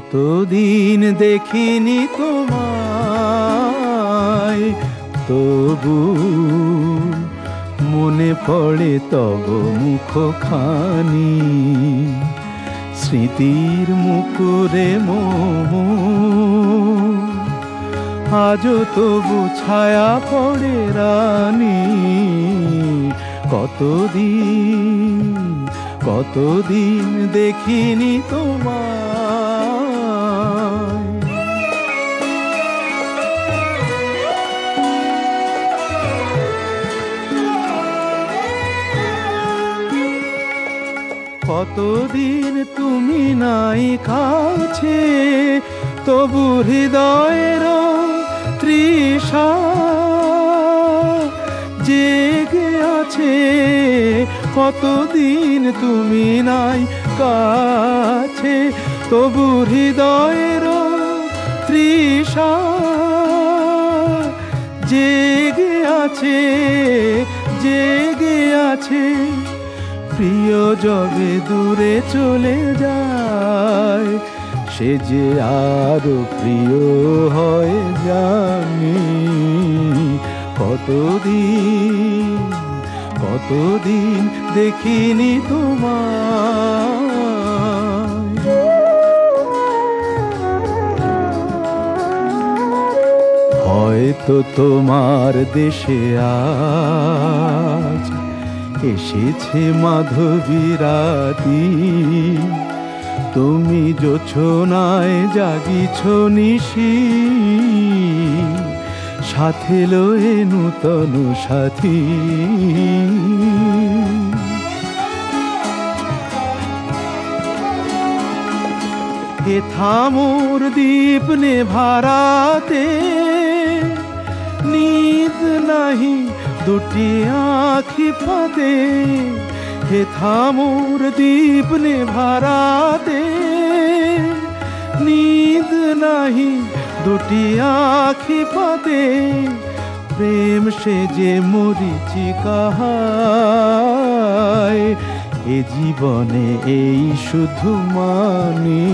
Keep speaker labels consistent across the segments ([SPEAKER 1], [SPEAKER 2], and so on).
[SPEAKER 1] কতদিন দেখিনি তোমায়, তবু মনে পড়ে তব মুখখানি। স্মৃতির মুকুরে মোহ, আজও তবু ছায়া পড়ে রানী। কতদিন কতদিন দেখিনি তোমায় কতদিন তুমি নাই কাছে, তবু হৃদয়ের তৃষা জেগে আছে। কতদিন তুমি নাই কাছে, তবু হৃদয়ের তৃষা জেগে আছে জেগে আছে। প্রিয় জবে দূরে চলে যায়, সে যে আরও প্রিয় হয় জানি। কতদিন কতদিন দেখিনি তোমার হয়তো তোমার দেশে আজ এসেছে মাধবী রাতি। তুমি যোছনায় জাগিছ নিশি। সাথে লয়ে নূতন সাথী। থামোর দীপ নে ভারাতে নিদ নাহি দুটি আখি ফাতে হে থামুর দীপ নে ভারাতে নিদ নাহি দুটি আখি পাতে প্রেম সে যে মরিচি কাহায়, এ জীবনে এই শুধু মানি।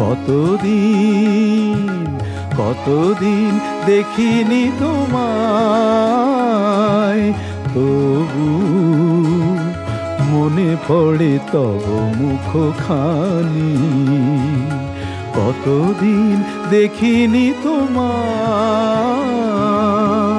[SPEAKER 1] কতদিন কতদিন দেখিনি তোমায় তবু মনে পড়ে তব মুখখানি। কতদিন দেখিনি তোমায়